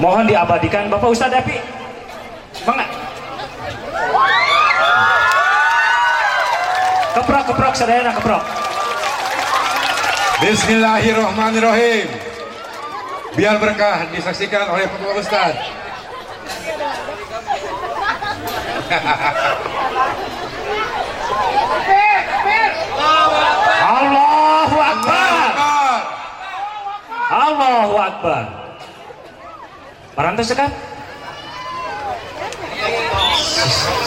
mohon diabadikan Bapak Ustadz Epi. Mangga keprok keprok sadayana keprok. Bismillahirrahmanirrahim. Biar berkah disaksikan oleh Bapak Ustaz. Allahu Akbar. Allahu Akbar Parantos sekat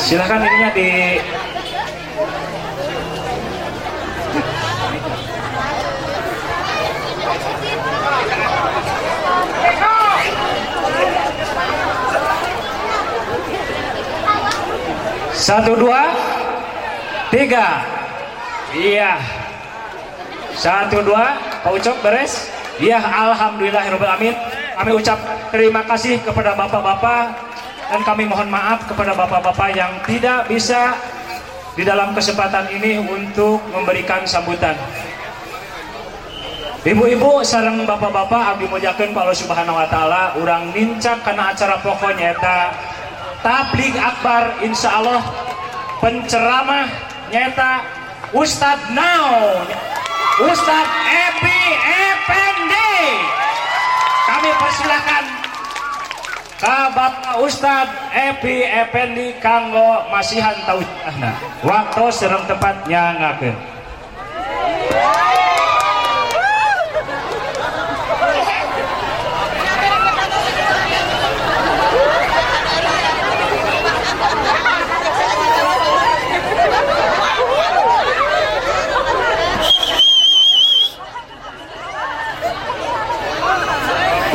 silakan ininya di Satu dua tiga. Iya. Satu dua Pak Ucok beres. Iya Alhamdulillah Amin kami ucap terima kasih kepada bapak-bapak dan kami mohon maaf kepada bapak-bapak yang tidak bisa di dalam kesempatan ini untuk memberikan sambutan. Ibu-ibu sarang bapak-bapak abdi mujakeun Pak Allah Subhanahu wa taala urang nincak karena acara pokoknya eta tablik akbar insya Allah penceramah nyata Ustadz Now Ustadz Epi Bapak Ustadz Epi Effendi kanggo masihan tauhidna waktu serem tempatnya ngakeun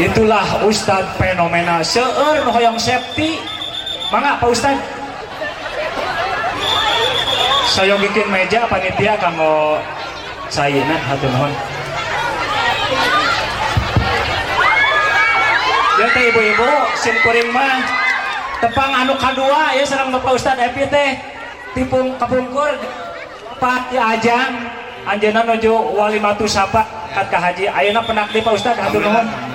itulah Ustadz fenomena. Seueur nu hoyong safety mangga Pak Ustadz saya bikin meja panitia kanggo sayina hatur nuhun ya teh ibu-ibu simkuring mah. Tepang anu kadua ya sareng Bapak Ustadz Epi teh. Tipung kapungkur Pak ya ajang. Anjeunna nuju wali matu sapa kat ka haji. Ayeuna penakdi Pak Ustadz hatur nuhun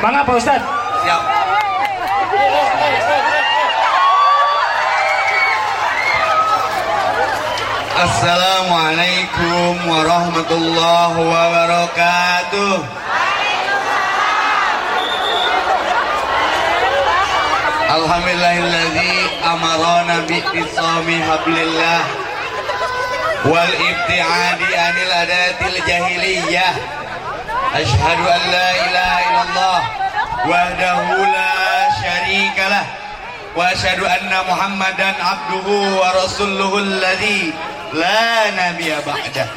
Mangga Pak Ustadz Siap. Assalamualaikum warahmatullahi wabarakatuh. Alhamdulillahilladzi amarana bi'tisami hablillah wal ibtiadi anil adatil jahiliyah. Ashhadu an la ilaha illallah wahdahu la syarika lah wa asyhadu anna Muhammadan abduhu wa rasuluhu alladzi la nabiyya ba'dah.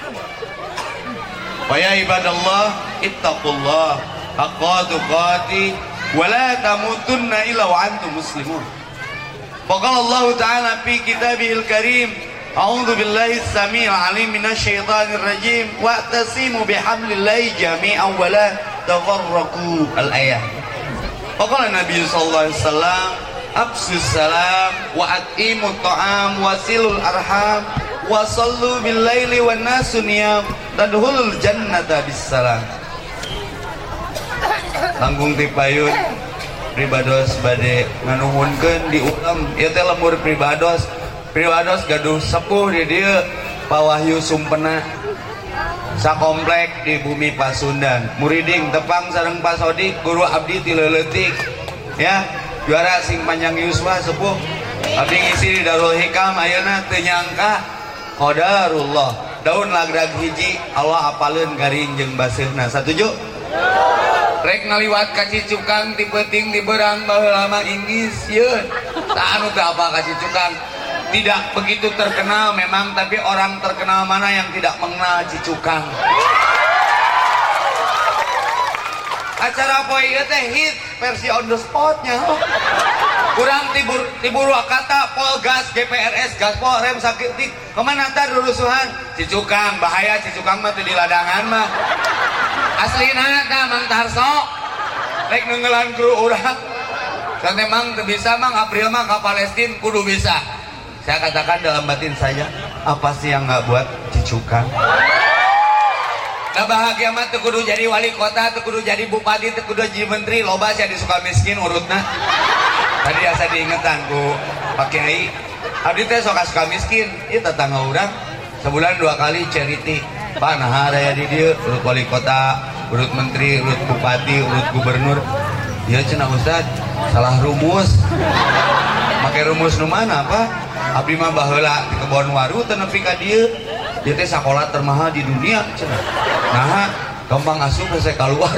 Wa ya ibadallah ittaqullah haqqa tuqati wa la tamutunna illa wa antum muslimun. Faqala A'udzu billahi samii alim minasyaitonir rajim wa tasimu bihamdillahi jami'an wa la tafarraqu al-ayah. Faqala Nabi sallallahu alaihi wasallam absus salam wa at'imu ta'am wa silul arham wa sallu bil laili wan nasu niyam tadhulul jannata bis. Tanggung tipayun pribados bade nganuhunkeun diulam ieu ya teh lemur pribados priwados gaduh sepuh di dia Wahyu Sumpena. Sakomplek di bumi Pasundan. Muriding tepang sarang Pasodi guru Abdi tileletik ya juara sing panjang Yuswa sepuh. Abdi ngisi di Darul Hikam ayeuna teu nyangka qadarullah. Daun lagrag hiji Allah apaleun garing jeung baseuna satuju? Rek ngaliwat ka Cicukang ti Peting di Berang baheula mah Inggris yeun tah anu teu apa ka Cicukang tidak begitu terkenal memang tapi orang terkenal mana yang tidak mengenal Cicukang acara poe ieu teh? Hit versi on the spotnya. Kurang tibur tibur kata polgas GPRS gaspol rem sakit tik. Ke mana tar rusuhan? Cicukang bahaya Cicukang mah teu di ladangan mah. Aslina tah Mang Tarso. Rek nenggelan kru urang. Kan memang bisa mang April mah ke Palestina kudu bisa saya katakan dalam batin saya apa sih yang nggak buat Cicukang Nah bahagia mah kudu jadi wali kota, kudu jadi bupati, kudu jadi menteri, loba sih di suka miskin urutna. Tadi asa diingetan ku Pak Kiai. Abdi teh sok suka miskin, ieu tetangga urang sebulan dua kali charity. Pak nah aya di dieu urut wali kota, urut menteri, urut bupati, urut gubernur. Ya cenah Ustad, salah rumus. Make rumus nu mana apa? Abdi mah baheula di kebon waru teu nepi ka dieu. Dia teh sekolah termahal di dunia cenah. Nah, gampang asup saya keluar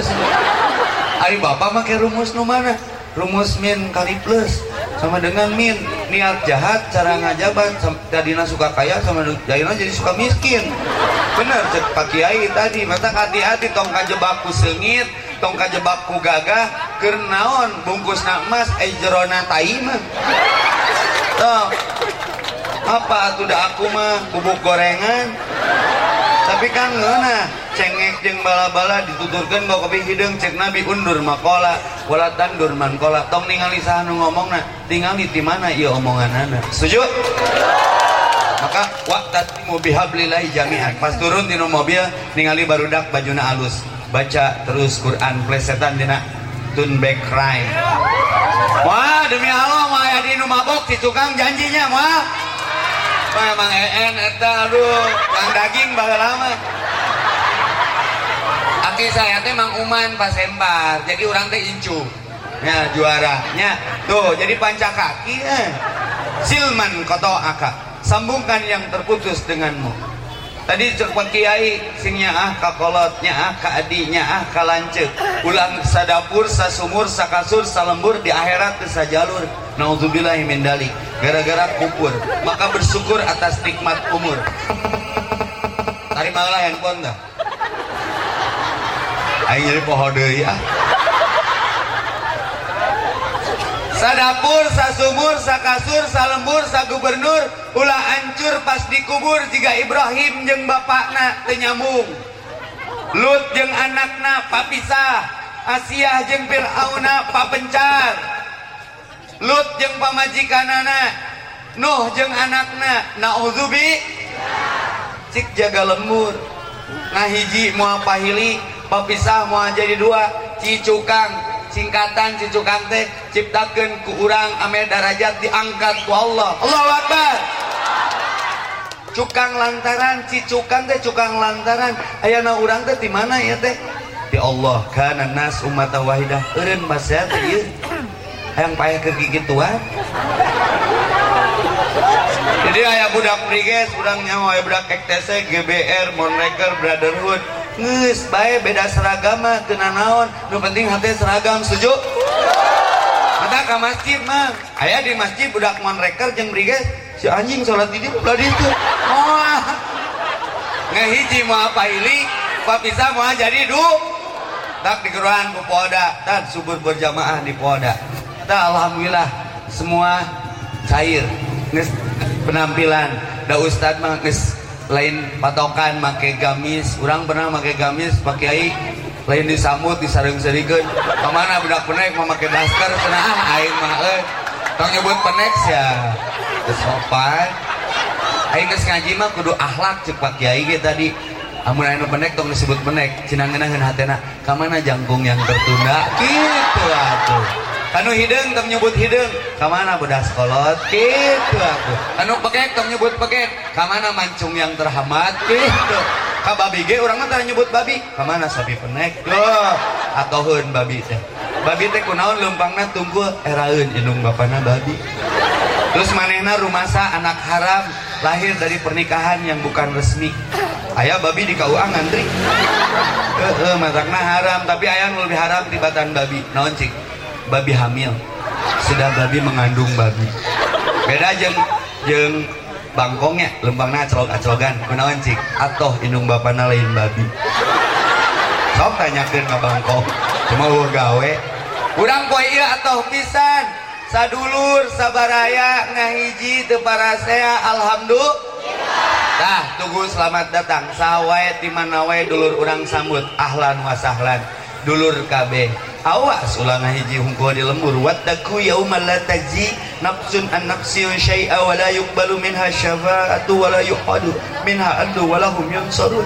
Ari bapak make rumus nu mana? Rumus min kali plus. Sama dengan min niat jahat cara ngajaban tadina suka kaya sama jadina jadi suka miskin. Bener cek pak kiai tadi mata hati-hati tong kajebak ku sengit tong kajebak ku gagah kernaon bungkus emas eh jerona taima tuh apa tuh dah aku mah bubuk gorengan tapi kan ngena cengek jeng bala-bala dituturkan kau kopi hidung cek nabi undur makola wala tandur mankola. Tong ningali sahanu ngomong na tingali di mana iya omongan anak setuju? Maka waktu mau bihablillahi jami'an. Pas turun di mobil ningali barudak bajuna alus. Baca terus Quran plesetan dina tun back crime wah demi Allah mah ya di mabok di tukang janjinya mah memang en eta aduh. Yang daging bakal lama. Aki saya teh Mang Uman pas embar jadi orang teh incu. Ya juaranya. Tuh jadi panca kaki eh. silman koto aka sambungkan yang terputus denganmu tadi cek pak kiai singnya ah kakolot nya ah kaadi nya ah kalancek ulang sadapur sasumur sakasur salembur di akhirat ke sajalur naudzubillahi min dalik. Gara-gara kupur maka bersyukur atas nikmat umur. Tari malah handphone dah. Aing jadi poho deui ah sadapur sasumur sakasur salembur sagubernur ulah hancur pas dikubur jika Ibrahim jeung bapakna tenyamung Lut jeung anakna papisah Asiah jeung Fir'auna papencar. Lut jeung pamajikanana Nuh jeung anakna na'udzubi. Cik jaga lembur nah hiji mau pahili papisah moal jadi dua cicukang singkatan cicukang teh ciptakeun ku urang ame darajat diangkat ku Allah. Akbar. Cukang lantaran cicukang teh cukang lantaran. Ayana urang teh di mana ya teh? Di Allah. Kana nas umat wahidah. Eureun basa teh ieu. Hayang payah ke gigituan jadi ayah budak priges budak nyawa ayah budak ektese GBR Monreker Brotherhood nges bae beda seragam mah kena naon. Nu penting hati seragam setuju? Mata ke masjid mah. Ayah di masjid budak Monreker jeung priges si anjing sholat di dieu belah ditu moal ngehiji moal paili papisa moal jadi du? Tak dikeruan ku poda dan subur berjamaah di poda. Tak alhamdulillah semua cair. Nges penampilan. Da ustad mah lain patokan make gamis. Orang pernah make gamis pakai lain disambut disareng-serikeun ke mana budak penek mau make daster cenah ah aing mah euy. Tong nyebut penek ya geus sopan. Aing geus ngaji mah kudu akhlak cek pak kiai ge tadi. Amun anu penek tong disebut penek. Cenah ngeunaheun hatena. Kamana jangkung yang tertunda? Gitu atuh Kanu hidung tong nyebut hidung, kamana bedas kolot, gitu aku. Kanu pekek tong nyebut pekek, kamana mancung yang terhambat, gitu. Ka babi ge urang mah nyebut babi, kamana sapi penek, loh. Atoheun babi teh. Babi teh kunaon leumpangna tunggul eraeun indung bapana babi. Terus manehna rumasa anak haram lahir dari pernikahan yang bukan resmi. Ayah babi di KUA ngantri. Heeh, matakna haram, tapi ayah lebih haram tibatan babi. Naon? Babi hamil. Sudah babi mengandung babi. Beda jeng jeng bangkongnya lembangnya acelog acelogan kunawan cik. Atoh indung bapana lain babi. Sok tanyakan ke bangkong. Cuma gue gawe. Urang poe iya atoh pisan. Sadulur sabaraya ngahiji teu parasea alhamdulillah. Tah, tunggu selamat datang. Sawai di mana wae dulur urang sambut. Ahlan wa sahlan. Dulur kabeh. Awas ulang hiji hungkul di lembur. Wattaku yaumal la tajzi nafsun an nafsin syai'a wa la yuqbalu minha syafa'atu wa la yuqadu minha adlu wa lahum yunsarun.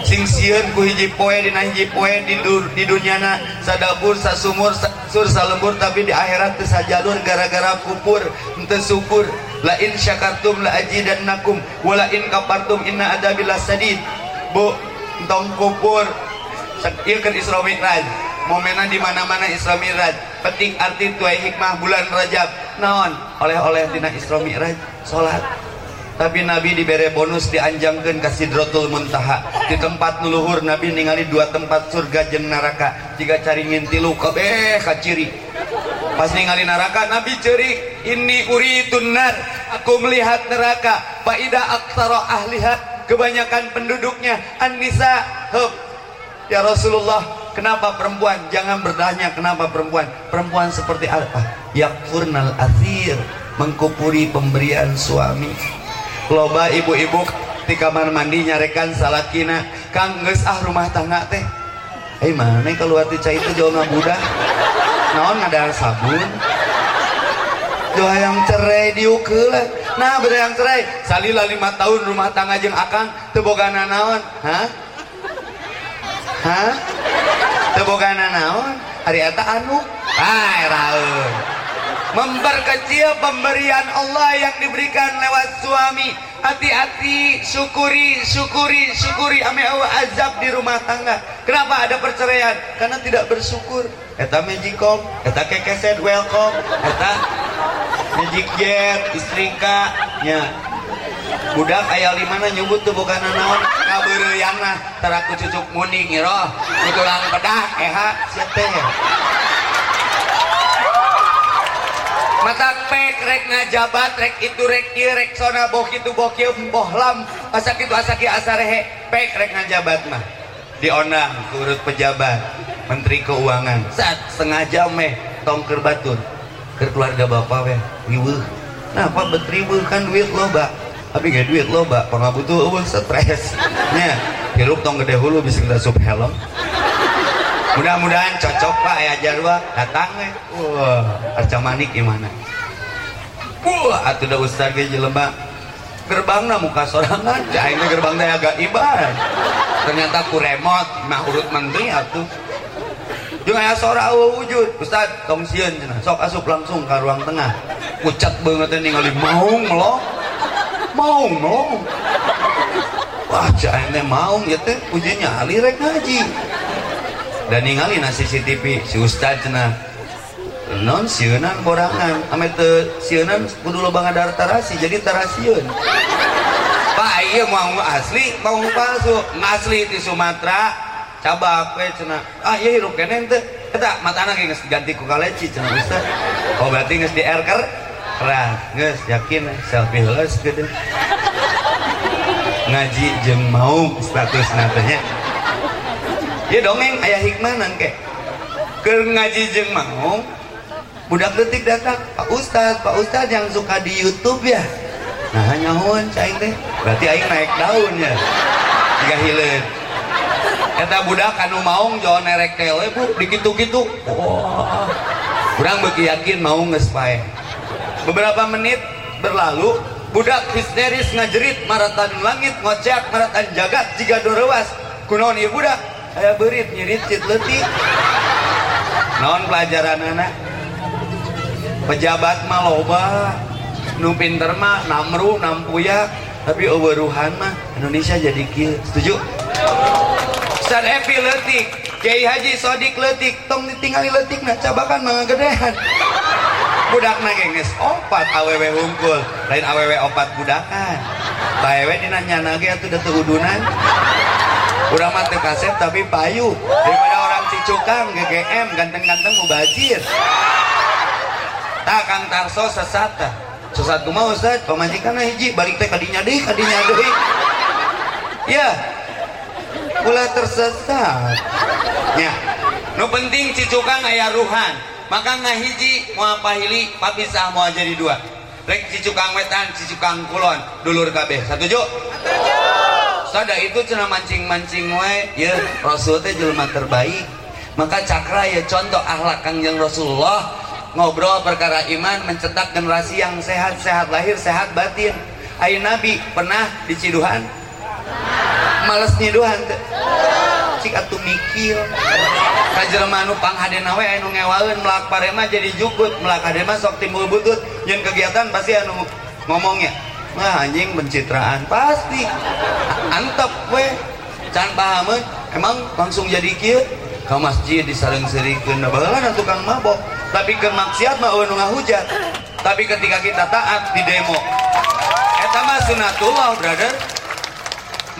Si sing sieun ku hiji poe dina hiji poe di, dur, di dunyana sadabur sasumur sur salembur tapi di akhirat teu sajalur gara-gara kupur teu syukur. La in syakartum la ajidannakum wa in kafartum inna adabi lasadid bu entong kupur ieu kan Isra Mi'raj. Di mana-mana Isra Mi'raj. Penting arti tuai hikmah bulan Rajab. Naon? Oleh-oleh dina Isra Mi'raj salat. Tapi Nabi diberi bonus dianjangkan ke Sidratul Muntaha. Di tempat nuluhur Nabi ningali dua tempat surga jeng neraka. Jika cari ngintilu kabeh kaciri pas ningali neraka Nabi ceri ini uri tunar aku melihat neraka. Faida aktara ahliha kebanyakan penduduknya An-Nisa ya Rasulullah kenapa perempuan? Jangan bertanya kenapa perempuan. Perempuan seperti apa yakfurnal athir mengkupuri pemberian suami. Loba ibu-ibu di kamar mandi nyarekan salakina. Kang geus ah rumah tangga teh. Eh mana kalau hati cai itu jauh ngabudah naon ada sabun? Jauh yang cerai diukeul nah beda yang cerai. Salila lima tahun rumah tangga jeng akang tebogana naon hah hah tebogana naon? Hari eta anu? Ah raun memperkecil pemberian Allah yang diberikan lewat suami. Hati-hati syukuri syukuri syukuri. Ame azab di rumah tangga. Kenapa ada perceraian? Karena tidak bersyukur. Eta magicom eta kekeset welcome eta magic jet istrika nya budak ayah limana nyebut tuh bukan naon kabereuyang lah teraku cucuk muning iroh. Tulang pedah eha. Siapa mata pek rek ngajabat rek itu rek ieu rek sona boh kitu boh kieu boh lam. Asa kitu asa kieu pek rek ngajabat mah. Dionang turut pejabat menteri keuangan. Saat setengah jam meh tong keur batur keur keluarga bapak weh wiweuh nah apa betri kan duit loba tapi gak duit loba pangabutuh eueuh stres. Nya hirup tong gede hulu bisa kita sup helm. Mudah-mudahan cocok pak ya jarwa datang we wah arca manik gimana? Wah atuh da ustaz ge jelema gerbangna muka sorangan. Cai ini gerbang teh agak ibar. Ternyata ku remote mah urut menteri atuh. Jeung aya sora wujud. Ustaz tong sieun sok asup langsung ke ruang tengah. Ucat banget ningali maung melong maung melong wah teh maung ya teh ujinya ali rek ngaji dan ningali na CCTV si Ustad cina non siunan borangan ame te siunan kudu loba ngadar tarasi jadi tarasiun. Pak iya mau asli mau palsu. Asli di Sumatera. Cabak we cina. Ah iya hirup kene ente kita mata anak geus ganti ku kaleci cina Ustad oh berarti geus di erker keras geus yakin selfie heula gede. Ngaji jeung mau status natanya. Ya dongeng ayah hikmanan ke. Ke ngaji jeng mau budak detik datang Pak Ustad Pak Ustad yang suka di YouTube ya? Nah hanya hon caing teh. Berarti aing naik daun ya. Jika hilir eta budak anu maung jauh nerek tele bu dikitu-kitu wah. Kurang bagi yakin mau ngespae beberapa menit berlalu budak histeris ngajerit maratan langit ngocek maratan jagat jika dorewas kunaon ieu budak aya berit nyirit cit letik non pelajaran anak? Pejabat mah loba nu pinter namru nampuya tapi oberuhan mah Indonesia jadi kieu. Setuju? Ustaz Epi letik Kiai Haji Sodik letik tong ditinggali letik nah cabakan mah gedean budak nage geus opat awewe hungkul lain awewe opat budakan. Baewe dina nyana ge atuh da udunan Udah mati kaset tapi payu. Daripada orang cicukang GGM ganteng-ganteng mau bajir. Tak Kang Tarso sesat sesat mau Ustaz? Pemajikan hiji balik teh kadinya deh kadinya deh ya. Pula tersesat. Ya. Nu penting cicukang ayah ruhan maka ngahiji mau apa hili papisah mau jadi dua. Rek cicukang wetan cicukang kulon dulur kabeh. Setuju sada itu cina mancing-mancing we ya Rasul teh jelema terbaik. Maka cakra ya contoh akhlak kangjeng Rasulullah. Ngobrol perkara iman mencetak generasi yang sehat sehat lahir sehat batin. Ayo Nabi pernah di Ciduhan males nyiduhan teh cik atuh mikir. Kajelema anu panghadena we anu ngewaeun melak parema jadi jukut melak hadema sok timbul butut. Yang kegiatan pasti anu ngomongnya Wah anjing pencitraan. Pasti. Antep we. Can pahameun emang langsung jadi kieu? Ke masjid disaling serikeun baheula tukang mabok. Tapi ke maksiat mah eueuh ngahujat. Tapi ketika kita taat di demo eta mah sunatullah brother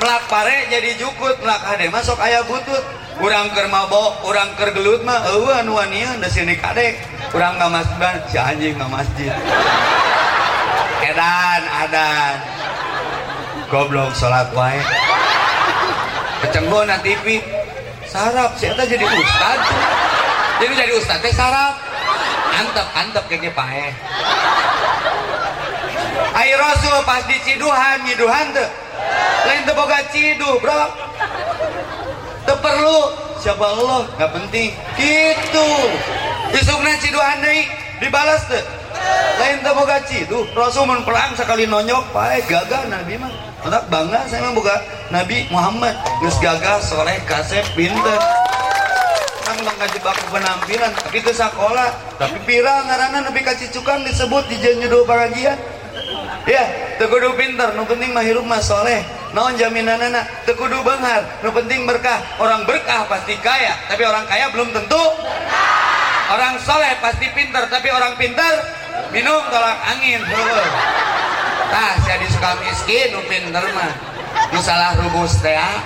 melak pare jadi jukut melak hade masuk ayah butut. Kurang ker mabok kurang ker gelut mah eueuh anu wanian da sini kadek kurang ka masjid si anjing ka masjid. Edan adan. Goblok salat wae. Kecenggo na TV sarap si eta jadi ustad. Jadi jadi ustad teh sarap. Antep antep kayaknya pae air rasul pas di ciduhan tuh lain teu boga cidu bro. Teu perlu. Siapa Allah nggak penting. Gitu. Isukna ciduhan deui dibalas tuh lain teu boga cidu. Rasul perang sekali nonyok. Pae gagah nabi mah. Anak bangga saya boga Nabi Muhammad. Geus gagah soleh kasep pinter. Kan ulang kajebak penampilan. Tapi ke sekolah. Tapi pirang ngaranna nepi ka cicukan disebut di jenjudo pengajian ya tekudu pinter. Nu penting mah hirup mah soleh naon jaminanana? Tekudu benghar. Nu penting berkah. Orang berkah pasti kaya tapi orang kaya belum tentu. Orang soleh pasti pinter tapi orang pinter minum tolak angin. Heueuh. Tah sia disuka miskin nu pinter mah. Nu salah rumus teh ah.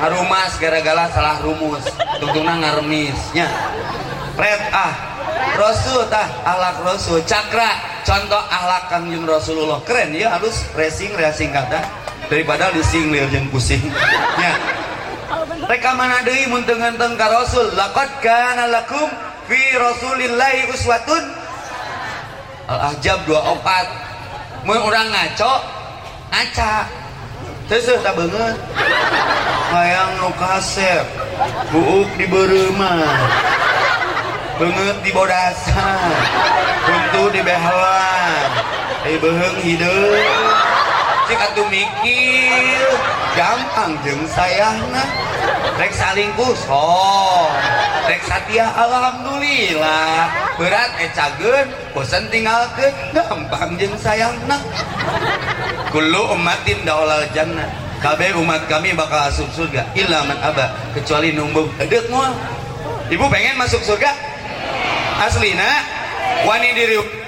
harumas gara-gara salah rumus. Tungtungna ngaremisnya red ah. Rasul tah. Ahlak rasul. Cakra. Contoh ahlak kangjeng rasulullah. Keren ya halus racing racing kata daripada lising liar jeung pusing. Nya reka mana deui mun teu rasul laqad kana lakum fi rasulillahi uswatun. Al ahzab 24 mun urang ngaco ngaca. Teseuh tak banget Hayang nu kasep Buuk di beremah Banget di bodasan Buntu di behalan Eh beheng hidup Cik atuh mikir Gampang jeng sayangna Rek salingkuh sok Rek satia alhamdulillah. Berat ecagen Bosan tinggalkan Gampang jeng sayangna Kullu umatin daulal jannah. Kabeh umat kami bakal masuk surga Illa man aba Kecuali numbung. Edek moal Ibu pengen masuk surga? Aslina Wani diri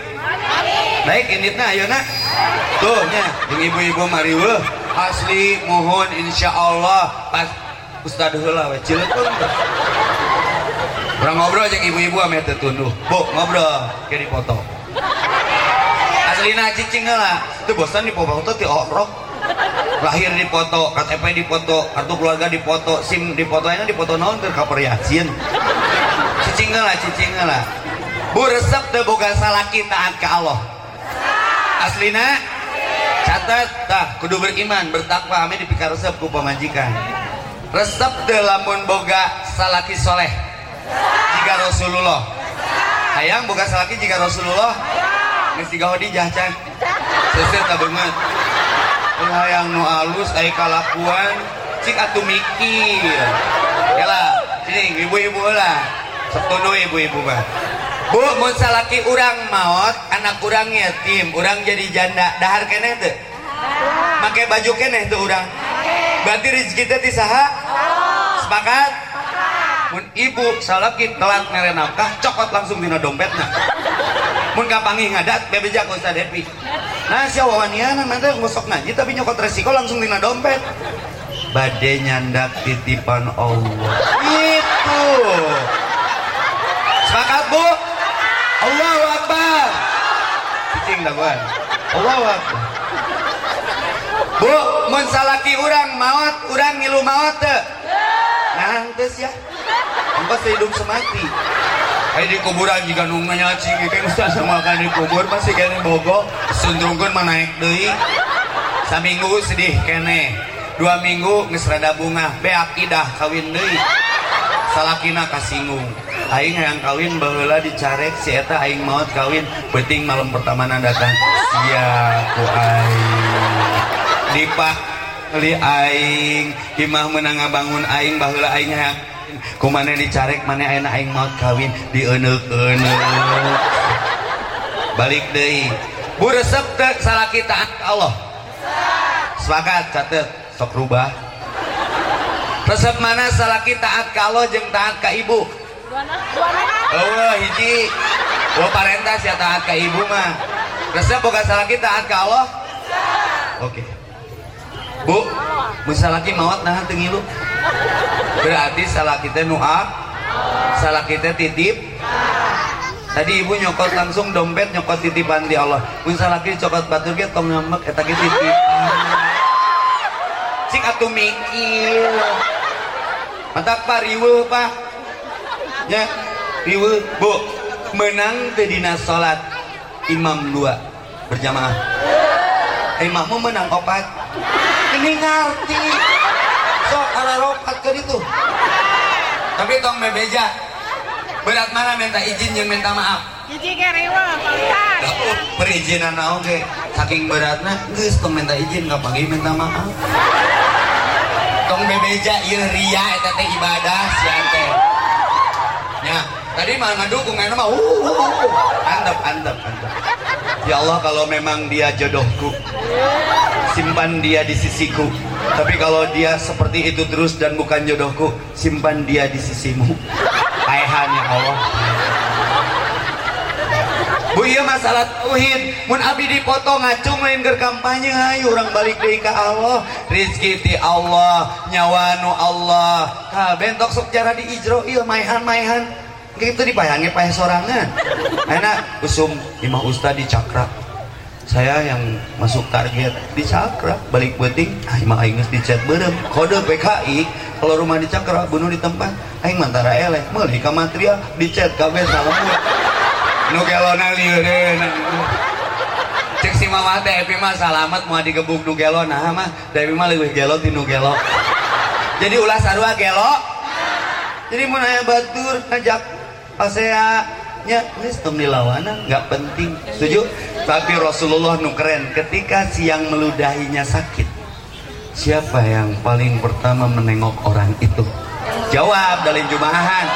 Baik inditna ayo nak. Tuh nya Yang ibu-ibu mari weh. Asli mohon insya Allah Pas Ustad heula we cileun Orang ngobrol jeung ibu-ibu ame tunduh Bu ngobrol ke dipoto Aslina cicing heula Teu bosan di foto ti orok lahir di foto, KTP di foto, kartu keluarga di foto, SIM di foto, ini di foto naon keur kaper yasin. Cicing lah, cicing lah. Bu resep teu boga salaki taat ka Allah. Aslina catat tah kudu beriman, bertakwa ame dipikar resep ku pamajikan. Resep teu lamun boga salaki soleh. Jika Rasulullah. Hayang boga salaki jika Rasulullah. Geus tiga Khadijah can. Seuseut tak beungeut yang nu alus ay kalakuan cik atuh mikir yalah ini ibu-ibu lah setuju ibu-ibu mah bu mun salaki urang maot anak urang yatim. Urang jadi janda. Dahar keneh tuh make baju keneh tuh urang? Berarti rezeki teh ti saha? Sepakat? Mun ibu salaki telat mere nafkah cokot langsung dina dompetna. Mun kapangi ngadat bebejak Ustaz Depi nah si wawaniana nanti ngosok ngaji tapi nyokot resiko langsung dina dompet. Bade nyandak titipan Allah. Itu sepakat bu Allahu Akbar cicing daguan Allahu Akbar bu mun salaki urang urang ngilu maut teu nah geus ya. Engkos hidup semati. Ayo di kuburan jika nunggunya cing kan ustaz sama kan di kubur pasti kene bogo sundrungkeun mah naik deui. Saminggu sedih kene. Dua minggu geus rada bunga be akidah kawin deui. Salakina kasinggung aing hayang kawin baheula dicarek si eta aing maot kawin. Penting malam pertama datang. Iya ku aing. Dipak Kali aing. Himah menang bangun aing baheula aing hayang kumana dicarek mana ayeuna aing maut kawin? Dieuneuk-euneuk balik deui. Bu resep teh salah kita Allah. Sepakat catet. Sok rubah. Resep mana salah kita taat ka Allah jeung taat ka ibu Oh, hiji. Oh, parentas ya taat ka ibu mah. Resep bukan salah kita taat ka Allah. Oke. Bu, misalnya laki mawat nah teu ngilu. Berarti salah kita nuak, salah kita titip. Tadi ibu nyokot langsung dompet nyokot titipan di Allah. Misalnya laki cokot batur ge tong ngambek eta ge titipan. Cik atuh mikir. Matak Pak riweuh Pak. Ya, riweuh Bu. Menang teh dina salat imam dua berjamaah. Imammu menang opat. Ini ngerti. Sok ala rokat ke itu. Tapi tong bebeja. Berat mana minta izin yang minta maaf? Hiji ge riweuh, Pak Oh, perizinan ge saking beratna geus tong minta izin nggak panggil minta maaf. Tong bebeja ieu ria eta teh ibadah sian teh. Ya, tadi mah ngadukung aya mah uh, uh, uh. antep antep antep. Ya Allah kalau memang dia jodohku simpan dia di sisiku. Tapi kalau dia seperti itu terus dan bukan jodohku, simpan dia di sisimu. Aihan ya Allah. Bu iya masalah tauhid. Mun abi dipoto ngacung lain ke kampanye ayo orang balik deui ka Allah. Rizki ti Allah nyawa nu Allah. Ka bentok sok di ijro ieu maihan-maihan. Gitu dipayangi pae sorangan. Enak usum imah ustad di cakra saya yang masuk target di cakra balik beting ah imah aing geus dicet beureum kode PKI kalau rumah di cakra bunuh di tempat. Aing mantara eleh meuli ka material dicet kabeh salam nu gelona lieureun cek si mama teh epi mah salamet mau digebuk nu gelona mah. Teh epi mah leuwih gelo ti nu gelo. Jadi ulah sarua gelo. Jadi mun aya batur ngajak pasea nya geus dilawanan nggak penting. Setuju? Tapi Rasulullah nu keren ketika siang meludahinya sakit siapa yang paling pertama menengok orang itu? Jawab dalin jumahan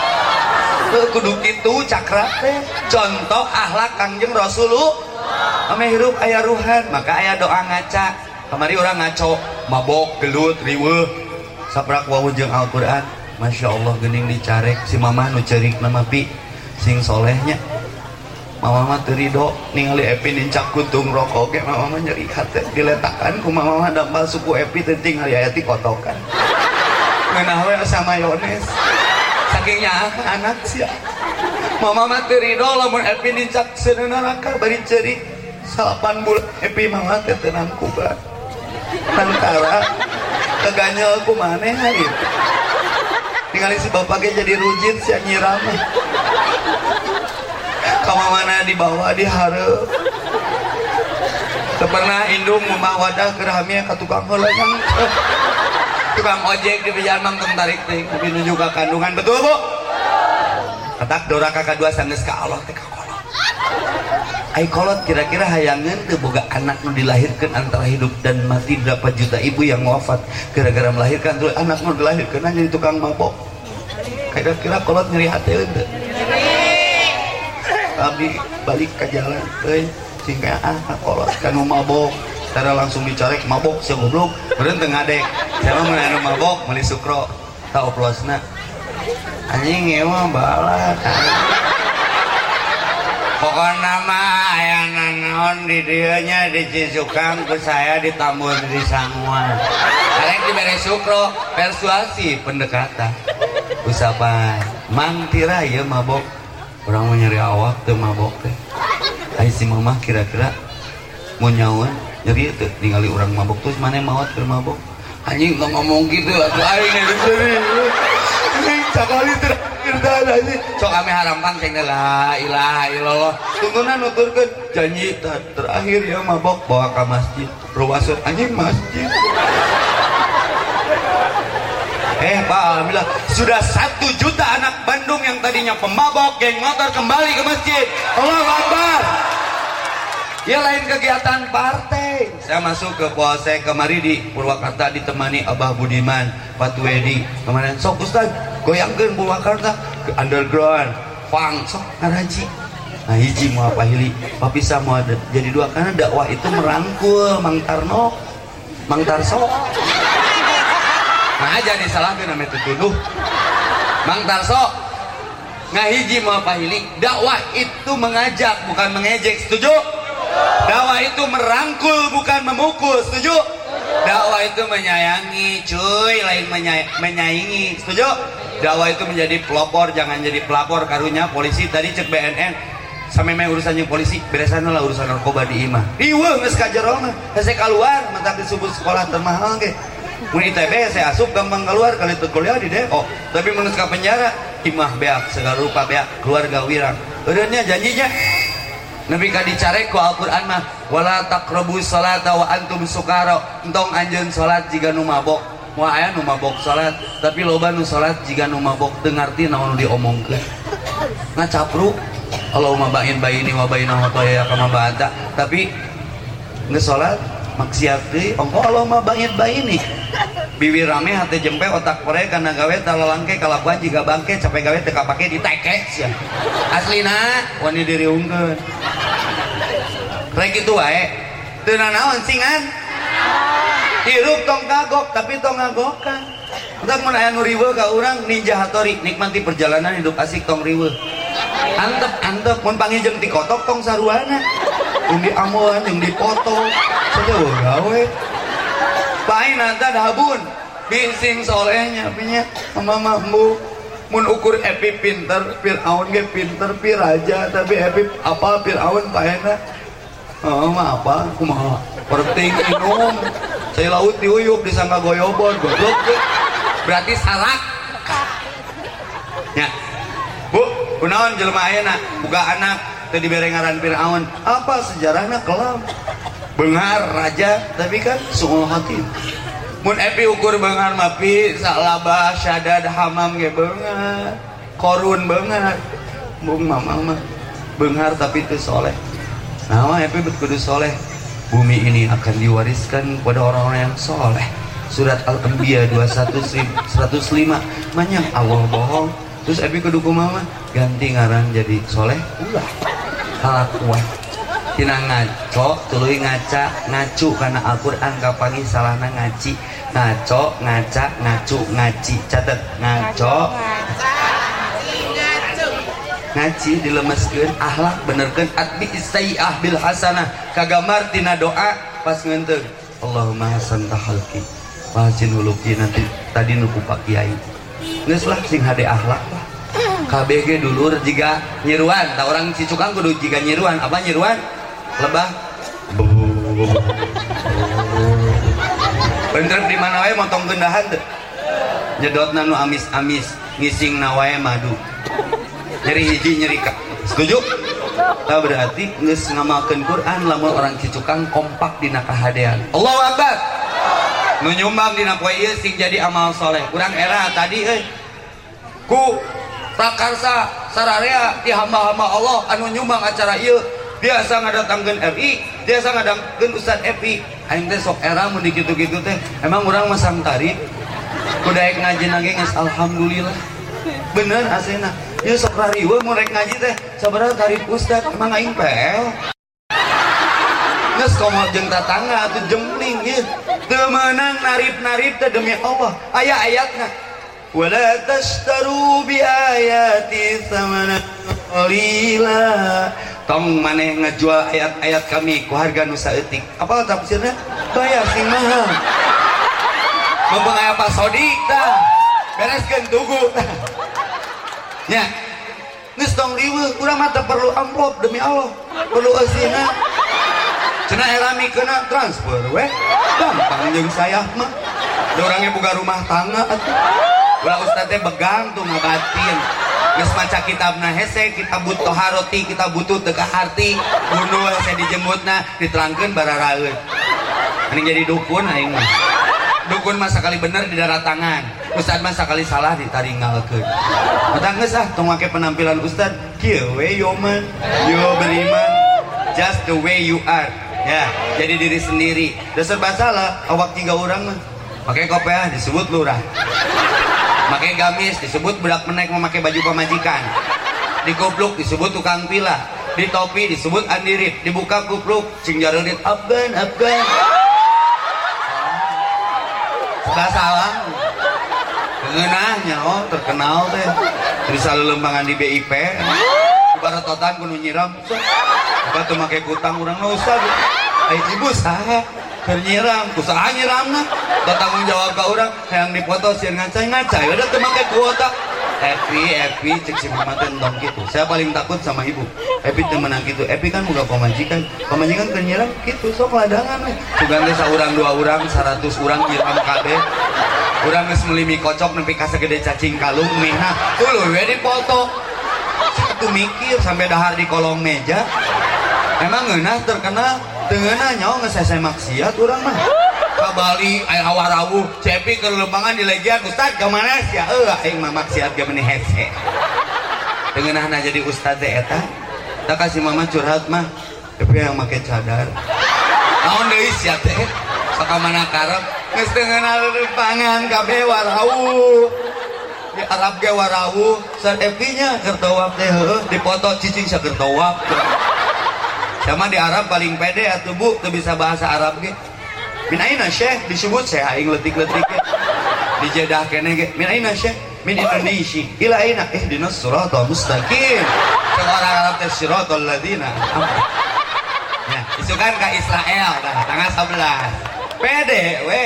kudu gitu cakra teh. Contoh akhlak kangjeng Rasulullah. Ame hirup aya ruhan maka aya doa ngaca. Kamari orang ngaco mabok gelut riweuh. Saprak wau jeung Al-Qur'an. Masya Allah gening dicarek si mamah nu cerik nama pi. Sing solehnya. Mama mah teu ridho ningali Epi dincak kuntung rokok ge mama mah nyeri hate. Diletakan ku mama mah dampal suku Epi teu tinggal aya ti kotokan. Ngeunah we sama mayones sakingnya anak sia. Mama mah teu ridho lamun Epi dincak seuneu neraka bari cerik salapan bulan Epi mama teh tenang kuba. Antara keganyel ku maneh hari? Ningali si bapaknya jadi rujit si nyiram kama mana dibawa diharap pernah indung membawa wadah ke rahmi ke tukang yang tukang ojek di pijaman mangkeng tarik ting tapi nuju ke kandungan betul bu? Katak dora kakak dua sanggeus ka Allah teh kolot. Ai kolot kira-kira hayangan tuh boga anak nu dilahirkan antara hidup dan mati berapa juta ibu yang wafat. Gara-gara melahirkan tuh anak nu dilahirkan aja di tukang mabok kira-kira kolot nyeri hati itu kami balik ke jalan euy sehingga ah kolot kan mabok cara langsung dicorek mabok si goblok. Beureun teu ngadek saya mah mun anu mabok? Meuli sukro. Tak oplosna anjing ieu mah balak pokoknya mah aya naon di dieu nya di Cisukang ku saya ditambur di Sangua karek dibere sukro persuasi pendekatan. Usapan mang tira ieu mabok. Orang mau nyari awak tuh mabok teh. Ayo si mamah kira-kira mau nyawan nyeri itu ningali orang mabok terus mana mawat ke mabok anjing nggak ngomong gitu atau aing ini sendiri anjing cakali terakhir dah anjing sok kami haramkan ceng la ilaha illallah. Tuntunan nuturkan janji ter terakhir ya mabok bawa ke masjid. Ruwasut anjing masjid. Eh Pak Alhamdulillah. Sudah satu juta anak Bandung yang tadinya pemabok Geng motor kembali ke masjid. Allah Akbar. Ya lain kegiatan partai saya masuk ke Polsek kemari di Purwakarta ditemani Abah Budiman Patwedi kemarin sok Ustaz goyangkan Purwakarta. Ke underground. Funk sok ngaraji nah hiji mau apa hili? Papi sama ada jadi dua karena dakwah itu merangkul Mang Tarno Mang Tarso. Nah jadi salah namanya tuduh Mang Tarso ngahiji mau apa hili? Dakwah itu mengajak bukan mengejek setuju dakwah itu merangkul bukan memukul. Setuju? Dakwah itu menyayangi cuy. Lain menyay menyaingi. Setuju? Dakwah itu menjadi pelopor jangan jadi pelapor. Karunya polisi. Tadi cek BNN sampai main urusannya polisi. Beresan lah urusan narkoba di imah. Riweuh geus kajerol mah saya keluar mentak disebut sekolah termahal ge mun ITB saya asup gampang keluar. Kali itu kuliah di DO tapi menurut ke penjara imah beak segala rupa beak keluarga wirang. Udah janjinya Nabi ka dicarek ku Al-Qur'an mah wala taqrabu salata wa antum sukara. Entong anjeun salat jika nu mabok. Moal aya nu mabok salat tapi loba nu salat jika nu mabok teu ngarti naon nu diomongkeun. Ngacapru Allahumma ba'in baini wa baina ya kama ba'ata tapi geus salat maksiat deui ongko Allahumma ba'in baini bibir rame hati jempe otak pore karena gawe talalangke kalakuan jika bangke capek gawe teka pake diteke sia aslina wani diriungkeun rek itu wae. Teu naon singan? Hirup tong kagok tapi tong ngagokan. Entak mun aya nu riweuh ka urang ninja hatori nikmati perjalanan hidup asik tong riweuh antep antep mun panggil ti kotok tong saruana yang di amuan yang dipoto saja gawe. Pain nanti dabun bising solehnya punya mama mambu mun ukur epi pinter Fir'aun ge pinter pi raja tapi epi apa Fir'aun paena oh mah apa? Kumaha penting minum. Saya laut diuyup disangka goyobon. Goblok berarti salak ya. Bu kunaon jelema ayeuna? Buka anak teu dibere ngaran Firaun. Apa sejarahnya? Kelam. Bengar raja. Tapi kan suul hati mun epi ukur bengar mapi salabah syadad hamam ge bengar. Korun bengar. Bung mamang mah bengar tapi teu soleh. Nah epi kudu soleh. Bumi ini akan diwariskan kepada orang-orang yang soleh. Surat Al-Anbiya 21 105 banyak Allah bohong. Terus Ebi kudu kumaha ganti ngaran jadi soleh. Ulah halakwah tina ngaco tuluy ngaca ngacu karena Alquran kapangi salahna ngaci. Ngaco ngaca ngacu ngaci. Catat ngaco. Ngaci dilemeskeun akhlak benerkeun atbi sayyi'ah bil hasanah. Kagamar tina doa pas ngeunteung Allahumma hasan tahalki wa hasin huluki nanti tadi nu ku Pak Kiai. Geus lah sing hade akhlak lah. KBG dulur jika nyeruan. Tak orang si cukang kudu jika nyeruan. Apa nyeruan? Lebah. Bener di mana wae motong gendahan tuh nyedot nanu amis amis. Ngising nawae madu. Nyeri hiji nyeri kak setuju? Tak berarti nges ngamalkan Quran lamun orang cicukang kompak di nakahadean. Allahu Akbar. Nu nyumbang dina poe ieu sing jadi amal soleh. Kurang era tadi euy ku prakarsa sararea di hamba-hamba Allah anu nyumbang acara ieu. Biasa ngadatangkeun RI biasa ngadatangkeun Ustaz Epi aing teh sok era mun dikitu-kitu teh. Emang urang mah sangtari? Kudaek ngaji nage geus alhamdulillah. Bener asena. Ieu sok rariwe mun rek ngaji teh. Sabaraha tarif ustaz emang aing pel. Geus komo jeung tatangga atuh jempling ieu. Teu meunang narip-narip teh demi Allah. Aya ayatna. Tashtaru bi ayati thamanan qalila tong maneh ngejual ayat-ayat kami? Ku harga nu saeutik apa tafsirnya bayar sing mahal. Mumpung aya pasodik tah bereskeun tugu. Nya geus tong riweuh urang mah teu perlu amplop demi Allah. Perlu eusina cenah elami kena transfer weh. Gampang jeung saya mah. Da orangnya buka rumah tangga atuh ulah ustadz begang tuh ngabatin. Geus maca kitabna hese kita butuh haroti kita butuh teka arti. Bunuh hese dijemputna diterangkeun bararaeun ini jadi dukun aing mah. Dukun mah sekali bener di darah tangan. Ustadz mah sekali salah ditaringgalkeun Mata geus ah tong make penampilan ustadz kieu we yo man yo beriman just the way you are. Ya jadi diri sendiri. Dasar salah awak tiga orang mah. Pakai kopiah disebut lurah pakai gamis disebut budak menek memakai baju pemajikan. Di kupluk disebut tukang pila. Di topi disebut andirip dibuka kupluk cing jarerit abgan abgan sudah salah Ngeunahnya oh terkenal teh bisa lembangan di BIP ibarat totan kudu nyiram. Tuh make kutang urang nu usah ai ibu saha keur nyiram kusaha nyiramna tanggung jawab ka urang hayang dipoto sieun ngacai ngacai udah teu make kuota Epi, Epi, cek si mama teh entong gitu. Saya paling takut sama ibu. Epi teu menang gitu. Epi kan udah pemajikan. Pemajikan nyiram gitu, sok ladangan we. Sugan teh dua urang, 100 urang nyiram kabeh. Urang geus meuli mie kocok nepi ka sagede cacing kalung mihna. Tuluy we dipoto. Itu mikir sampai dahar di kolong meja. Emang ngeunah terkenal dengan nyawa ngesese maksiat urang mah. Ka Bali aya hawarawu, cepi ke lembangan di legian Ustad ke mana sih? Eh, aing mah maksiat ge meuni hese. Dengeunahna jadi ustad eta. Tak kasih mama curhat mah. Tapi yang make cadar. Naon deui sia teh? Sakamana karep geus teu ngeunal lembangan kabeh warawu. Di Arab ge warawu, san epinya keur tawaf teh heueuh, dipoto cicing sa keur tawaf. Sama di Arab paling pede atuh Bu, teu bisa bahasa Arab ge. Min aina Syekh disebut saya aing letik-letik ge. Di Jeddah kene ge. Min aina Syekh? Min Indonesia. Ila aina? Ihdinas siratal mustaqim. Jeung orang Arab teh siratal ladzina. Ya, isukan ke Israel dah tanggal 11. Pede we.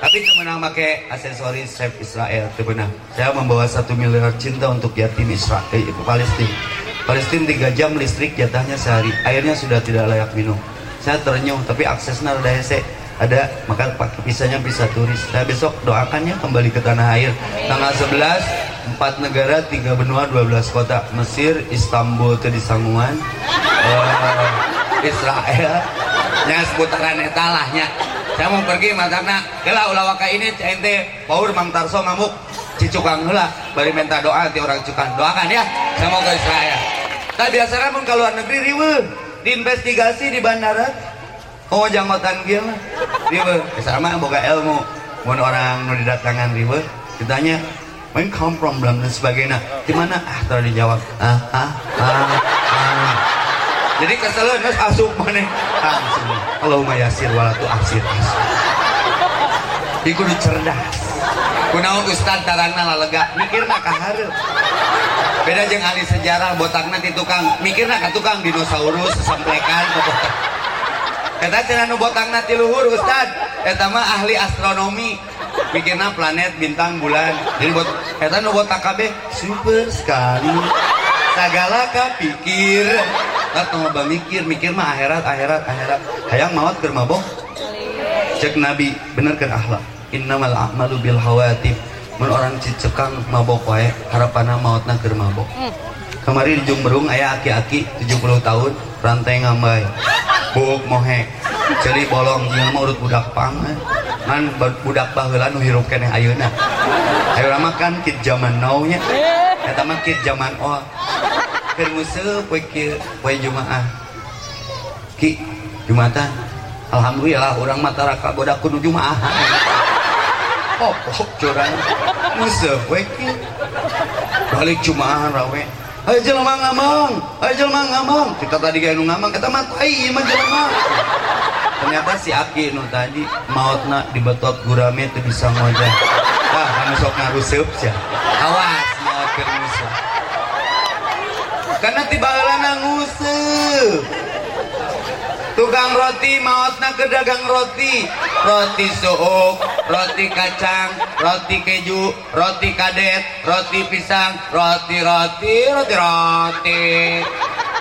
Tapi sebenarnya pakai aksesoris chef Israel sebenarnya. Saya membawa satu miliar cinta untuk yatim Israel, eh, Palestina. Palestina tiga jam listrik jatahnya sehari. Airnya sudah tidak layak minum. Saya terenyuh, tapi aksesnya ada hese. Ada, maka pakai pisahnya bisa turis. Saya besok doakannya kembali ke tanah air. Tanggal 11, empat negara, tiga benua, 12 kota. Mesir, Istanbul, itu di Sanguan. Eh, Israel. Yang seputaran etalahnya. Saya mau pergi matana. Kela ulah waka ini ente paur Mang Tarso ngamuk. Cicukang heula bari minta doa ti orang cukan. Doakan ya. Saya mau ke Israel. Tak biasa kan mun ka luar negeri riweuh. Diinvestigasi di bandara. Oh janggotan kieu mah. Riweuh. Sama boga ilmu. Mun orang nu didatangan riweuh ditanya you come from dan sebagainya. Di mana? Ah, terus dijawab. Ah, ah, ah, ah. Jadi keselen geus asup maneh. Langsung. Allahumma yasir wala tu asir. Iku kudu cerdas. Kunaon ustad tarangna lalega, mikirna ka hareup. Beda jeung ahli sejarah botakna ti tukang, mikirna ka tukang dinosaurus samplekan pokoknya. Eta cenah nu botakna luhur ustad, eta mah ahli astronomi. Mikirna planet, bintang, bulan. Jadi bot eta nu botak kabeh super sekali. Sagala kapikir. Tak mau mikir, mikir mah akhirat, akhirat, akhirat. Hayang maut keur mabok. Cek Nabi, bener kan akhlak. innamal a'malu bil hawatif mun orang cicekang mabok wae harapana mautna keur mabok. Hmm. Kemarin di Jumberung aya aki-aki 70 tahun rantai ngambai. Buuk mohek celi bolong jeung mah urut budak pang eh. man budak baheula nu hirup keneh ayeuna. Ayeuna mah kan kid zaman now nya eta mah kid zaman old keur museup we we jumaah. Ki jumatan. Alhamdulillah orang mata raka bodak kudu jumaah. Oh, oh. Museup we kieu. Balik Jumaah rawe. Ayo jelema ngamong, ayo jelema ngamong. Kita tadi kayak nu ngamong, kita mah tai ieu mah jelema. Ternyata si Aki tadi mautna dibetot gurame teu bisa ngojak. Wah, kamu sok ngaruseup sia. Awas keur nguseup. Karena tiba heulana nguseup. Tukang roti maotna ke dagang roti. Roti suuk, roti kacang, roti keju, roti kadet, roti pisang, roti roti, roti roti.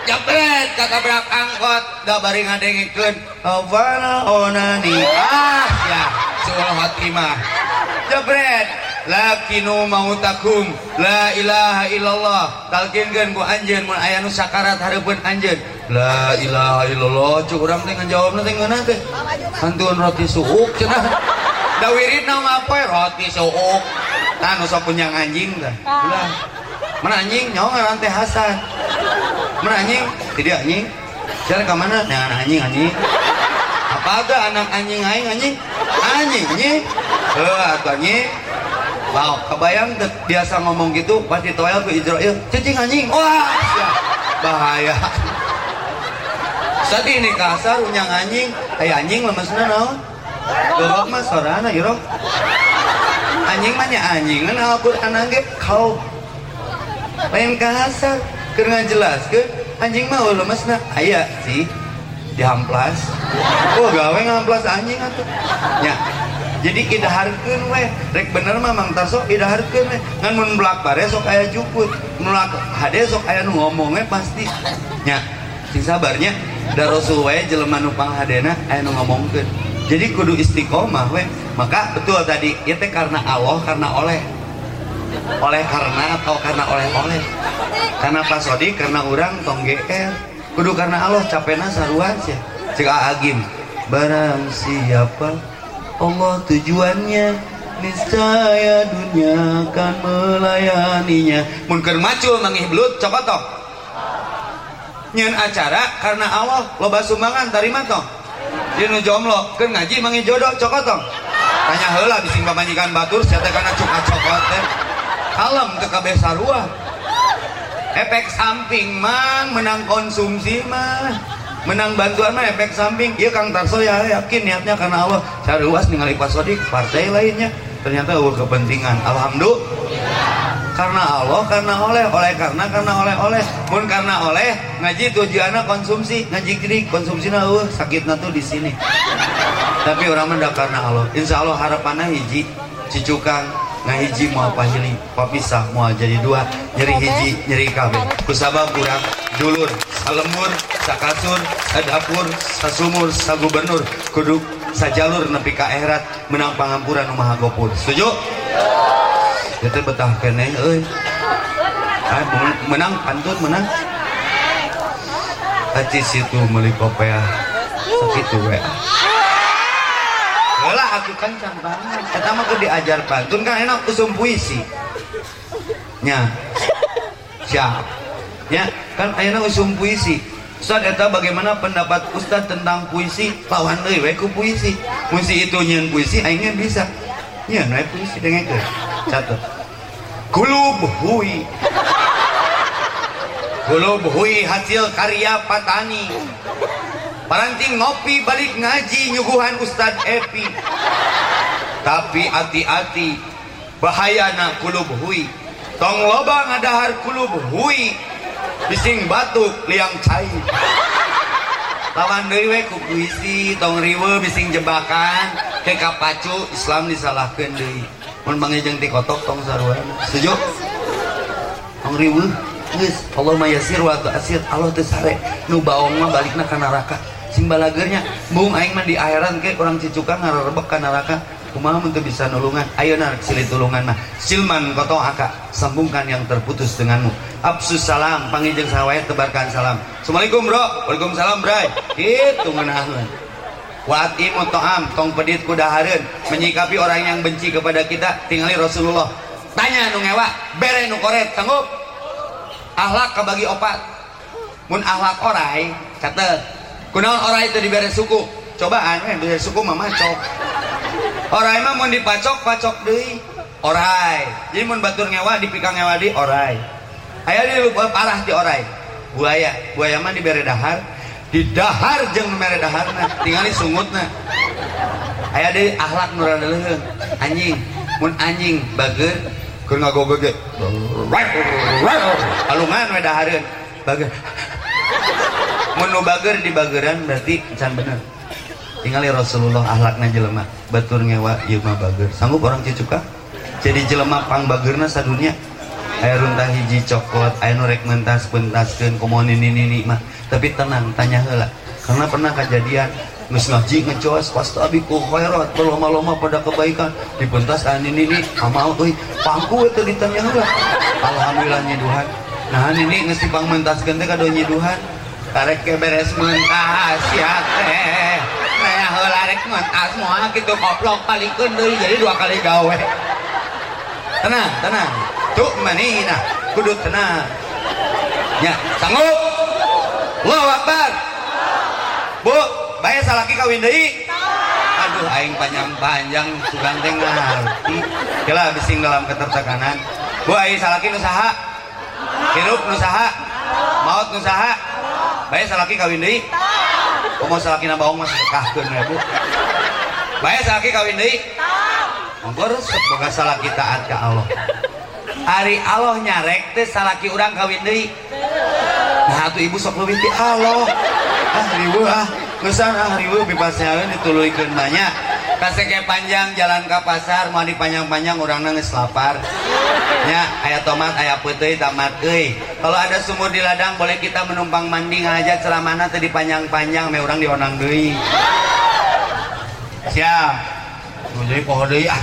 Jepret kakak berak angkot, da bari ngadengikeun. Havana onani. Ah, ya, suul khotimah. Jepret, lakinu mautakum. La ilaha illallah. Talkinkeun ku anjeun mun aya nu sakarat hareupeun anjeun. La ilaha illallah. Cuk urang teh ngajawabna teh ngeunah teh. Hantuan roti suuk cenah da wiridna ngapoe roti suuk tah nu sok punyang anjing tah ulah mana anjing? Nyawa ngaran teh Hasan. Mana anjing? Tidak anjing. Jangan ke mana? Nah, anjing anjing. apa ada anak anjing aing anjing? Anjing anjing. Eh atuh anjing Wow, kebayang biasa ngomong gitu pas ditoel ke Israel, cacing anjing, wah, sia, bahaya. Saat ini kasar unyang anjing, aya anjing lemesna naon? Gobak mah sorana ieu Anjing mah nya anjing, ngan Al-Qur'an ge kau. Lain kasar, keur ngajelaskeun anjing mah lemesna aya sih diamplas. Oh gawe ngamplas anjing atuh. Nya, jadi idaharkeun we rek bener mah mang tarso idaharkeun we ngan mun belak bare sok aya juput. Mulak hade sok aya nu ngomong we pasti. Nya sing sabarnya da rasul we jelema nu panghadena aya nu ngomongkeun. Jadi kudu istiqomah we maka betul tadi itu karena Allah karena oleh. Oleh karena atau karena oleh-oleh. Karena pasodi karena orang tong GR kudu karena Allah capena saruan sih. Cek agim barang siapa Allah tujuannya niscaya dunia akan melayaninya. Munker macul mangih belut cokotok nyen acara karena Allah loba sumbangan tarima tong dia nu jomblo kan ngaji mangi jodoh cokotong tanya heula bising pamajikan batur siapa kana cuka cokot teh. Kalem teu sarua. Efek samping mang menang konsumsi mah menang bantuan mah efek samping. Iya Kang Tarso ya yakin niatnya karena Allah. Cari luas ningali Pak Sodik partai lainnya. Ternyata uh kepentingan. Alhamdulillah. Karena Allah karena oleh. Oleh karena karena oleh oleh. Pun karena oleh ngaji tujuannya konsumsi. Ngaji jadi konsumsi uh sakit tuh di sini. Tapi orang mendak karena Allah. Insya Allah harapannya hiji cicukang ngahiji mau pahili papisah mau jadi dua nyeri hiji nyeri kabeh. Kusabab kurang dulur salemur sakasur sadapur sasumur sagubernur. Kudu sajalur nepi ka akhirat menang pangampuran maha gopur. Setuju? Itu betah kene euy. Menang pantun menang. Aci situ meuli kopea sakitu we Aku kencang banget eta diajar pantun kan enak usum puisi. Nya siap. Ya kan ayeuna usum puisi. Ustaz eta bagaimana pendapat Ustaz tentang puisi? Lawan deui we ku puisi. Puisi itu nyeun puisi aingnya bisa. Nyeun we puisi dengekeun catet kulub hui kulub hui hasil karya patani paranting ngopi balik ngaji nyuguhan Ustaz Epi. Tapi hati-hati bahayana kulub hui. Tong loba ngadahar kulub hui. Bising batuk liang cair lawan deui ku puisi tong riwe bising jebakan. Ke kapacu Islam disalahkeun deui. Mun mangejeng ti kotok tong sarua setuju? Tong riwe. Geus Allah mayasir wa asir Allah teu sare. Nu baong mah balikna ka neraka sing balagernya bung aing mah di akhirat ke orang cicuka ngarerebek ka neraka. Kumaha mun bisa nulungan? Ayeuna silih tulungan mah. Silman koto aka sambungkan yang terputus denganmu. Absus salam pangijeng sawaya tebarkan salam. Assalamualaikum bro. Waalaikumsalam bray. Itu ngeunahkeun Wati mutoam tong pedit kudahareun. Menyikapi orang yang benci kepada kita tinggali Rasulullah. Tanya nu ngewa bere nu koret sanggup? Akhlak kabagi opat. Mun akhlak orai catet kunaon orai itu dibere suku. Cobaan eh dibere suku mah macok orai mah mun dipacok pacok deui. Orai. Jadi mun batur ngewa dipikang ngewa di orai. Aya di parah di orai. Buaya. Buaya mah dibere dahar. Di dahar jeung mere daharna tingali sungutna. Aya di akhlak nu rada anjing. Mun anjing bager keur ngagoge ge. Alungan we dahareun bager mun nu bager di bageran berarti can bener. Tinggali Rasulullah ahlakna jelema. Batur ngewa ieu mah bager. Sanggup orang cicuka jadi jelema pang bagerna sadunya. Aya runtah hiji coklat aya nu rek mentas pentaskeun kumaha nini nini mah. Tapi tenang tanya heula. Karena pernah kejadian geus ngaji ngecoas pas abi ku khairat berloma-loma pada kebaikan. Dipentas aya nini nini amal euy pangku itu ditanya heula. Alhamdulillah nyiduhan nah nini geus dipang mentaskeun teh kado nyiduhan karek ke beres mentas ya teh. Nah heula rek mentas moal kitu koplok palikeun deui jadi dua kali gawe. Tenang tenang. Tuh manina kudu tenang. Ya sanggup? Allahu Akbar. Bu bae salaki kawin deui? Aduh aing panjang-panjang sugan teh ngarti. Kela bising dalam ketertekanan. Bu aing salaki nu saha? Hirup nu saha? Maut nu saha bae salaki kawin deui. Komo salaki na baong mas kahkeun ya bu. Bae salaki kawin deui. Monggo resep boga salaki taat ka Allah. Hari Allah nyarek teh salaki urang kawin deui. Nah atuh ibu sok leuwih ti Allah. Ah ribu ah. Nusan ah ribu bebas nyawa dituluykeun banyak kaseke panjang jalan ke pasar mau dipanjang-panjang orang nangis lapar. Ya ayat tomat ayat putih tamat euy. Kalau ada sumur di ladang boleh kita menumpang mandi ngajak celamana tadi panjang-panjang me orang dionang deui. Siap. Jadi pohon deui ah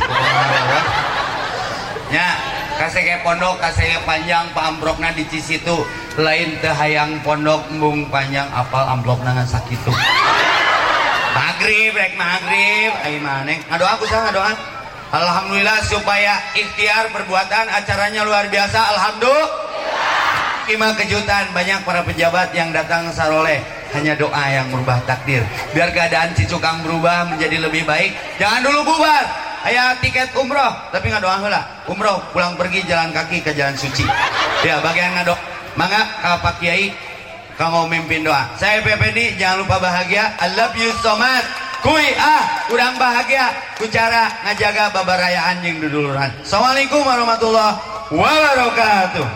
ya kaseke pondok kaseke panjang pa ambrokna di Cisitu lain teh hayang pondok embung panjang apal amplopna ngan sakitu maghrib rek maghrib. Ai maneh ngadoa ku sah ngadoa Alhamdulillah supaya ikhtiar perbuatan acaranya luar biasa. Alhamdulillah. Lima kejutan. Banyak para pejabat yang datang saroleh. Hanya doa yang merubah takdir. Biar keadaan Cicukang berubah menjadi lebih baik. Jangan dulu bubar. Ayah tiket umroh. Tapi nggak lah. Umroh pulang pergi jalan kaki ke jalan suci. Ya bagian ngadok mangga kalau Pak Kiai kamu mimpin doa. Saya PPD jangan lupa bahagia. I love you so much. Kui ah kurang bahagia. Ku cara ngajaga babarayaan yang duduluran Assalamualaikum warahmatullahi wabarakatuh.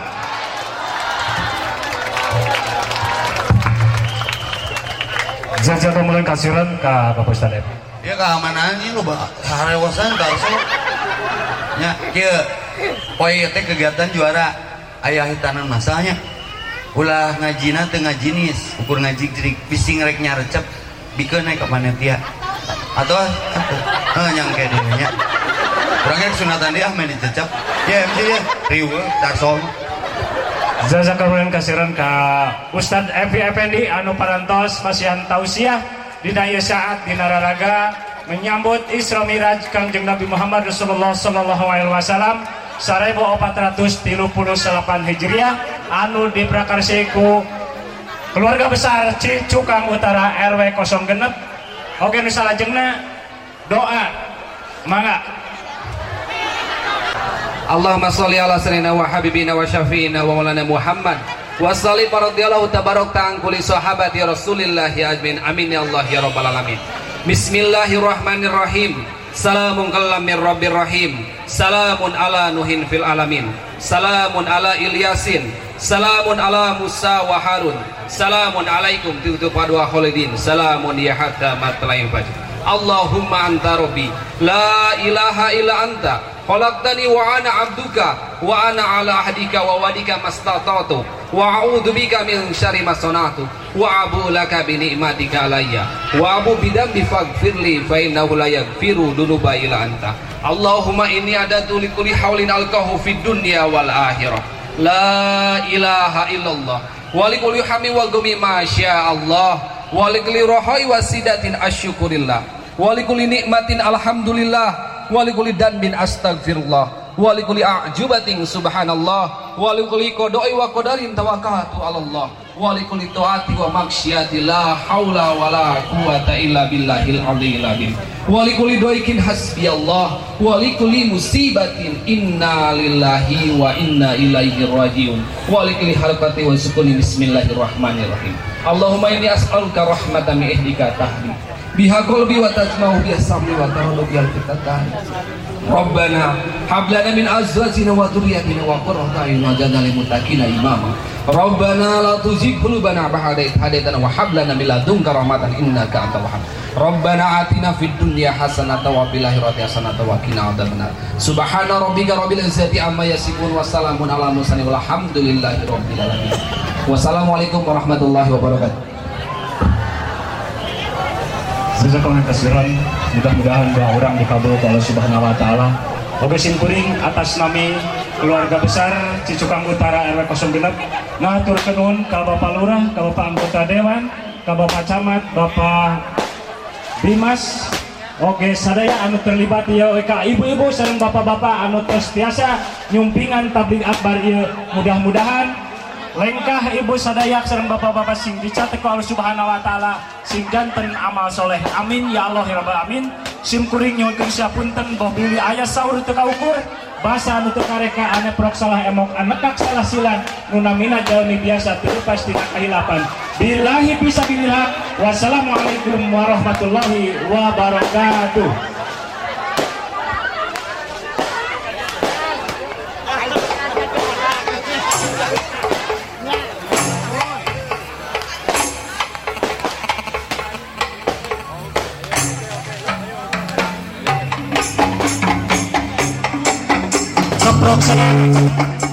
Jajan kemudian kasiran ke Bapak Ustaz ya keamanannya lo bah harewasan kalso nya kieu poe teh kegiatan juara ayah hitanan masalahnya ulah ngajina teu ngajinis ukur ngaji jadi bising rek nyarecep bikeun naik ke panitia. Atau eh yang kayak dia nya. Orangnya sunatan dia main dicecep ya mesti dia riwe tarsol Jaza kemudian kasiran ke Ustadz Evi Effendi anu parantos pasian tausiah dina ieu saat dina raraga menyambut Isra Miraj Kangjeng Nabi Muhammad Rasulullah sallallahu alaihi wasallam 1438 Hijriah anu diprakarsi ku keluarga besar Cicukang Utara RW 0 genep. Oke nu salajengna doa mangga. Allahumma sholli ala sayyidina wa habibina wa syafiina wa maulana Muhammad. Wa salli radhiyallahu tabarak ta'an kulli sahabati Rasulillah ya ajmin amin ya Allah ya rabbal alamin. Bismillahirrahmanirrahim Salamun kallam min rabbir rahim. Salamun ala nuhin fil alamin. Salamun ala Ilyasin. Salamun ala Musa wa Harun. Salamun alaikum tutup padwa khalidin. Salamun ya hatta matlaim fajr Allahumma anta rabbi. La ilaha illa anta khalaqtani wa ana abduka wa ana ala ahdika wa wadika mastata'tu wa a'udzu bika min syarri ma sana'tu wa abu laka bi ni'matika alayya wa abu bidambi faghfirli fa innahu la yaghfiru dunuba illa anta. Allahumma inni adatu li kulli haulin alqahu fid dunya wal akhirah. La ilaha illallah. Wa li kulli hami wal gumi ma sya Allah. Wa li kulli rohoi wasidatin asyukurillah. Wa li kulli nikmatin alhamdulillah walikuli danbin astagfirullah walikuli a'jubatin subhanallah. Walikuli kodoi wa kodarin tawakatu Allah walikuli toati wa maksyati la hawla wa la quwata illa billahil aliyil azim. Walikuli doikin hasbi Allah. Walikuli musibatin inna lillahi wa inna ilaihi rajiun. Walikuli halakati wa sukuni bismillahirrahmanirrahim. Allahumma inni as'aluka rahmatan min ihdika tahdi biha qalbi wa tajma'u biha sabri wa taradu biha al-fitatan Rabbana hab lana min azwajina wa dhurriyyatina wa qurrata a'yun waj'alna lil muttaqina imama. Rabbana la tuzigh qulubana ba'da idh hadaytana wa hab lana min ladunka rahmatan innaka antal wahhab. Rabbana atina fid dunya hasanatan wa fil akhirati hasanatan wa qina adzabannar Subhana rabbika rabbil izzati amma yasifun wa salamun ala mursalin walhamdulillahi rabbil alamin. Wassalamualaikum warahmatullahi wabarakatuh Jazakallahu kasiran mudah-mudahan doa orang dikabul ke Allah Subhanahu wa taala. Oke simkuring atas nami keluarga besar Cicukang Utara RW 06 ngatur kenun ka Bapak Lurah, ka Bapak anggota dewan, ka Bapak Camat, Bapak Bimas, Oke, sadaya anu terlibat ya ka ibu-ibu sareng bapak-bapak anu tos tiasa nyumpingan tablik akbar ieu mudah-mudahan lengkah ibu sadayak sareng bapak-bapak sing dicatat ku Allah subhanahu wa ta'ala sing janten amal soleh. Amin. Ya Allah ya rabbal amin sim kuring nyuhun punten boh bili ayah sahur teu kaukur basa anu teu kareka ane prok salah emok anekak salah silan. Nunamina jalmi biasa teu pasti kahilapan billahi fisabilillah wassalamualaikum warahmatullahi wabarakatuh Keprok salah